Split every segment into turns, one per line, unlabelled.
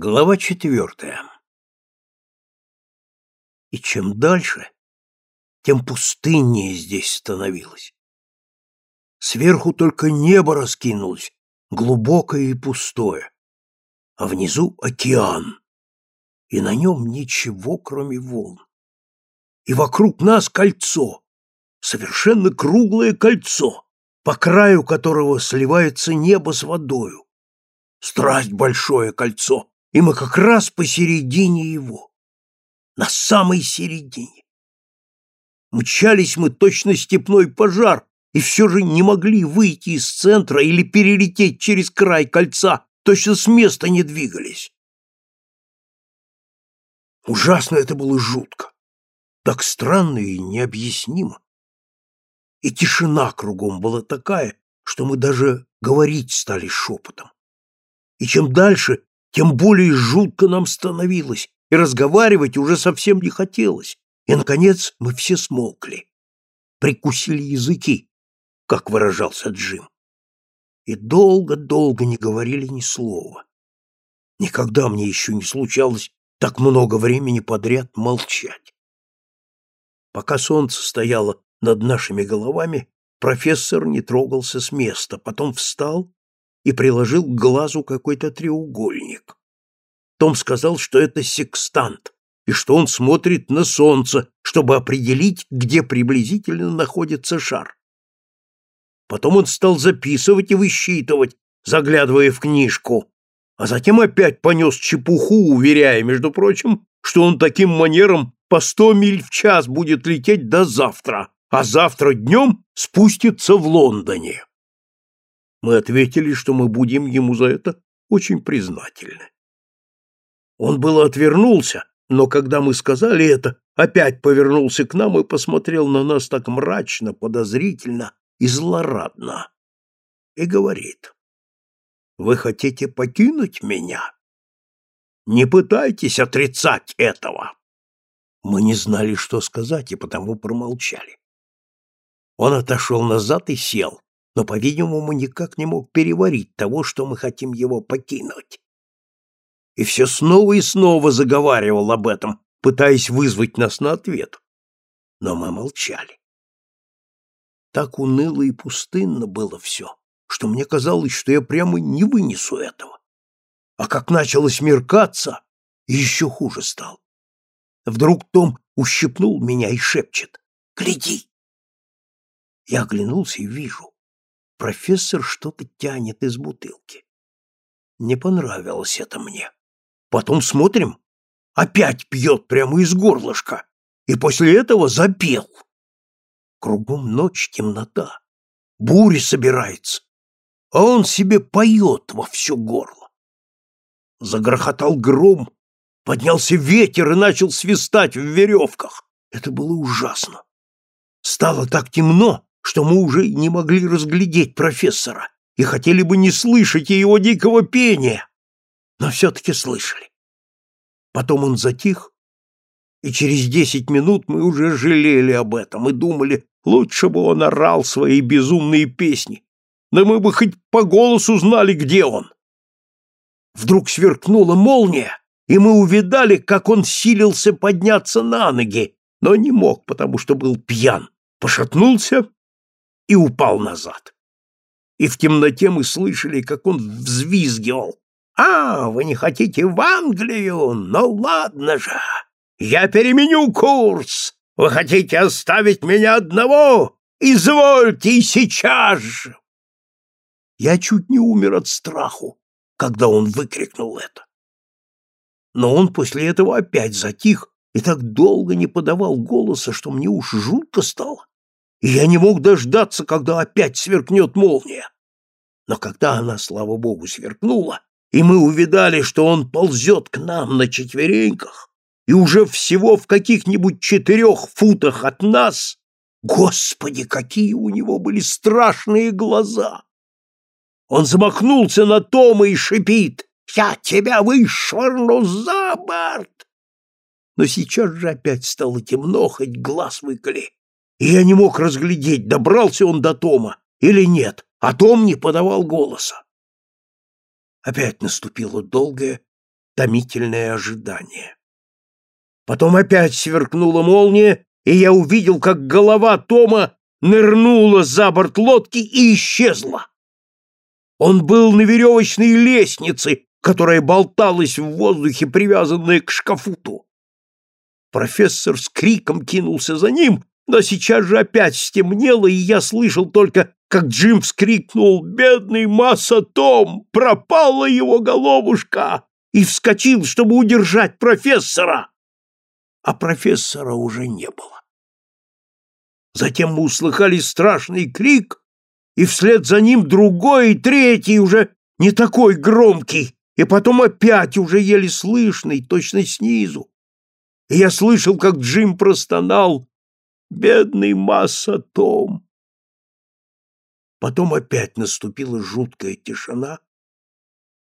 Глава четвертая. И чем дальше, тем пустыннее здесь становилось. Сверху только небо раскинулось, глубокое и пустое, а внизу океан, и на нем ничего, кроме волн. И вокруг нас кольцо, совершенно круглое кольцо, по краю которого сливается небо с водою. Страсть большое кольцо, и мы как раз посередине его, на самой середине. Мчались мы точно степной пожар, и все же не могли выйти из центра или перелететь через край кольца, точно с места не двигались. Ужасно это было жутко, так странно и необъяснимо. И тишина кругом была такая, что мы даже говорить стали шепотом. И чем дальше, тем более жутко нам становилось, и разговаривать уже совсем не хотелось. И, наконец, мы все смолкли. Прикусили языки, как выражался Джим. И долго-долго не говорили ни слова. Никогда мне еще не случалось так много времени подряд молчать. Пока солнце стояло над нашими головами, профессор не трогался с места, потом встал и приложил к глазу какой-то треугольник. Том сказал, что это секстант, и что он смотрит на солнце, чтобы определить, где приблизительно находится шар. Потом он стал записывать и высчитывать, заглядывая в книжку, а затем опять понес чепуху, уверяя, между прочим, что он таким манером по сто миль в час будет лететь до завтра, а завтра днем спустится в Лондоне. Мы ответили, что мы будем ему за это очень признательны. Он было отвернулся, но когда мы сказали это, опять повернулся к нам и посмотрел на нас так мрачно, подозрительно и злорадно. И говорит, «Вы хотите покинуть меня? Не пытайтесь отрицать этого!» Мы не знали, что сказать, и потому промолчали. Он отошел назад и сел, но, по-видимому, никак не мог переварить того, что мы хотим его покинуть. И все снова и снова заговаривал об этом, пытаясь вызвать нас на ответ. Но мы молчали. Так уныло и пустынно было все, что мне казалось, что я прямо не вынесу этого. А как начало смеркаться, еще хуже стал. Вдруг Том ущипнул меня и шепчет «Гляди!» Я оглянулся и вижу профессор что-то тянет из бутылки. Не понравилось это мне. Потом смотрим, опять пьет прямо из горлышка, и после этого запел. Кругом ночь, темнота, буря собирается, а он себе поет во все горло. Загрохотал гром, поднялся ветер и начал свистать в веревках. Это было ужасно. Стало так темно, что мы уже не могли разглядеть профессора и хотели бы не слышать его дикого пения, но все-таки слышали. Потом он затих, и через десять минут мы уже жалели об этом и думали, лучше бы он орал свои безумные песни, да мы бы хоть по голосу знали, где он. Вдруг сверкнула молния, и мы увидали, как он силился подняться на ноги, но не мог, потому что был пьян. Пошатнулся и упал назад. И в темноте мы слышали, как он взвизгивал. «А, вы не хотите в Англию? Ну ладно же, я переменю курс. Вы хотите оставить меня одного? Извольте сейчас же!» Я чуть не умер от страху, когда он выкрикнул это. Но он после этого опять затих и так долго не подавал голоса, что мне уж жутко стало и я не мог дождаться, когда опять сверкнет молния. Но когда она, слава богу, сверкнула, и мы увидали, что он ползет к нам на четвереньках, и уже всего в каких-нибудь четырех футах от нас, господи, какие у него были страшные глаза! Он замахнулся на Тома и шипит «Я тебя вышвырну за борт!» Но сейчас же опять стало темно, хоть глаз выколи и я не мог разглядеть, добрался он до Тома или нет, а Том не подавал голоса. Опять наступила долгая, томительное ожидание. Потом опять сверкнула молния, и я увидел, как голова Тома нырнула за борт лодки и исчезла. Он был на веревочной лестнице, которая болталась в воздухе, привязанная к шкафуту. Профессор с криком кинулся за ним, но сейчас же опять стемнело, и я слышал только, как Джим вскрикнул «Бедный Масса Том! Пропала его головушка!» и вскочил, чтобы удержать профессора. А профессора уже не было. Затем мы услыхали страшный крик, и вслед за ним другой и третий, уже не такой громкий, и потом опять уже еле слышный, точно снизу. И я слышал, как Джим простонал «Бедный Масса Том!» Потом опять наступила жуткая тишина,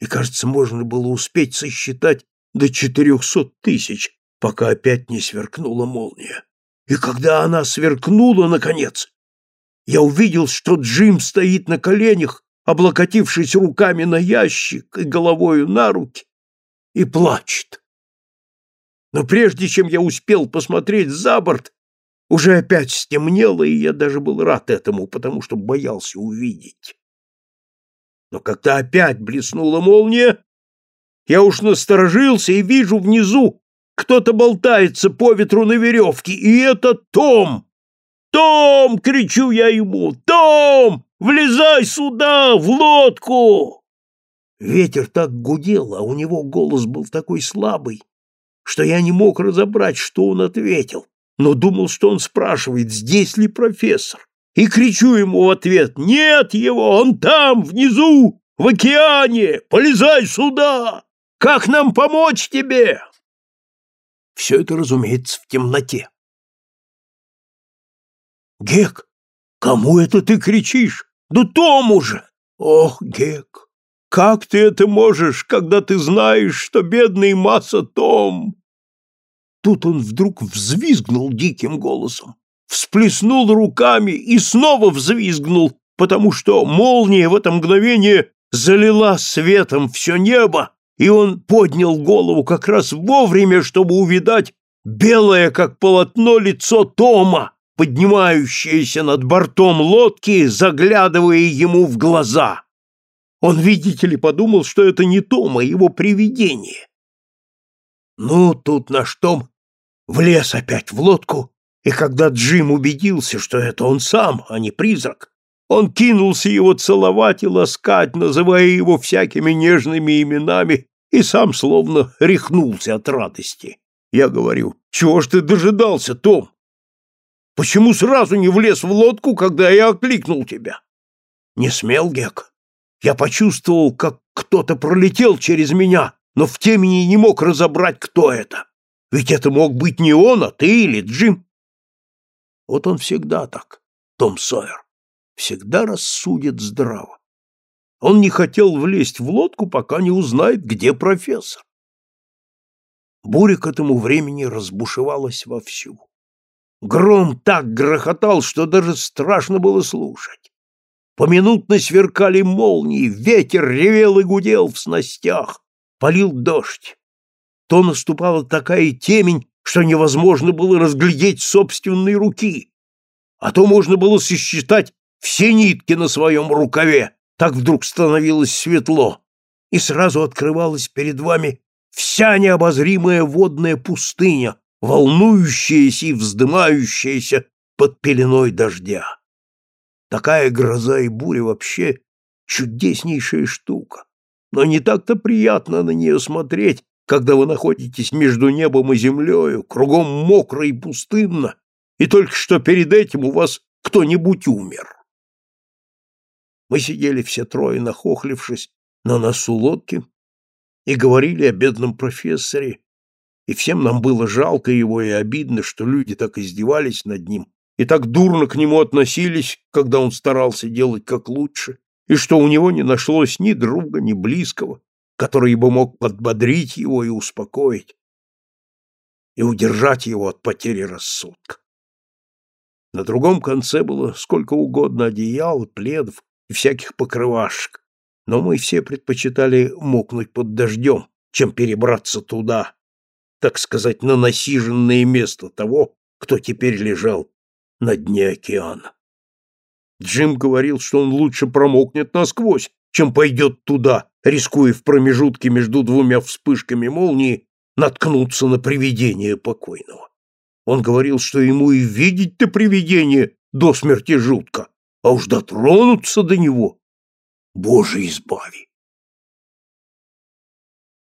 и, кажется, можно было успеть сосчитать до четырехсот тысяч, пока опять не сверкнула молния. И когда она сверкнула, наконец, я увидел, что Джим стоит на коленях, облокотившись руками на ящик и головою на руки, и плачет. Но прежде чем я успел посмотреть за борт, уже опять стемнело, и я даже был рад этому, потому что боялся увидеть. Но когда опять блеснула молния, я уж насторожился и вижу внизу, кто-то болтается по ветру на веревке, и это Том! «Том!» — кричу я ему. «Том! Влезай сюда, в лодку!» Ветер так гудел, а у него голос был такой слабый, что я не мог разобрать, что он ответил но думал, что он спрашивает, здесь ли профессор, и кричу ему в ответ «Нет его, он там, внизу, в океане, полезай сюда! Как нам помочь тебе?» Все это, разумеется, в темноте. «Гек, кому это ты кричишь? Да Тому же!» «Ох, Гек, как ты это можешь, когда ты знаешь, что бедный Масса Том Тут он вдруг взвизгнул диким голосом, всплеснул руками и снова взвизгнул, потому что молния в это мгновение залила светом все небо, и он поднял голову как раз вовремя, чтобы увидать белое, как полотно, лицо Тома, поднимающееся над бортом лодки, заглядывая ему в глаза. Он, видите ли, подумал, что это не Тома, его привидение. Ну, тут наш Том влез опять в лодку, и когда Джим убедился, что это он сам, а не призрак, он кинулся его целовать и ласкать, называя его всякими нежными именами, и сам словно рехнулся от радости. Я говорю, чего ж ты дожидался, Том? Почему сразу не влез в лодку, когда я окликнул тебя? Не смел, Гек. Я почувствовал, как кто-то пролетел через меня, но в темени не мог разобрать, кто это. Ведь это мог быть не он, а ты или Джим. Вот он всегда так, Том Сойер. Всегда рассудит здраво. Он не хотел влезть в лодку, пока не узнает, где профессор. Буря к этому времени разбушевалась вовсю. Гром так грохотал, что даже страшно было слушать. Поминутно сверкали молнии, ветер ревел и гудел в снастях. Полил дождь. То наступала такая темень, что невозможно было разглядеть собственные руки. А то можно было сосчитать все нитки на своем рукаве. Так вдруг становилось светло. И сразу открывалась перед вами вся необозримая водная пустыня, волнующаяся и вздымающаяся под пеленой дождя. Такая гроза и буря вообще чудеснейшая штука но не так-то приятно на нее смотреть, когда вы находитесь между небом и землею, кругом мокро и пустынно, и только что перед этим у вас кто-нибудь умер. Мы сидели все трое, нахохлившись на носу лодки, и говорили о бедном профессоре, и всем нам было жалко его и обидно, что люди так издевались над ним и так дурно к нему относились, когда он старался делать как лучше и что у него не нашлось ни друга, ни близкого, который бы мог подбодрить его и успокоить, и удержать его от потери рассудка. На другом конце было сколько угодно одеял, пледов и всяких покрывашек, но мы все предпочитали мокнуть под дождем, чем перебраться туда, так сказать, на насиженное место того, кто теперь лежал на дне океана. Джим говорил, что он лучше промокнет насквозь, чем пойдет туда, рискуя в промежутке между двумя вспышками молнии наткнуться на привидение покойного. Он говорил, что ему и видеть-то привидение до смерти жутко, а уж дотронуться до него. Боже, избави!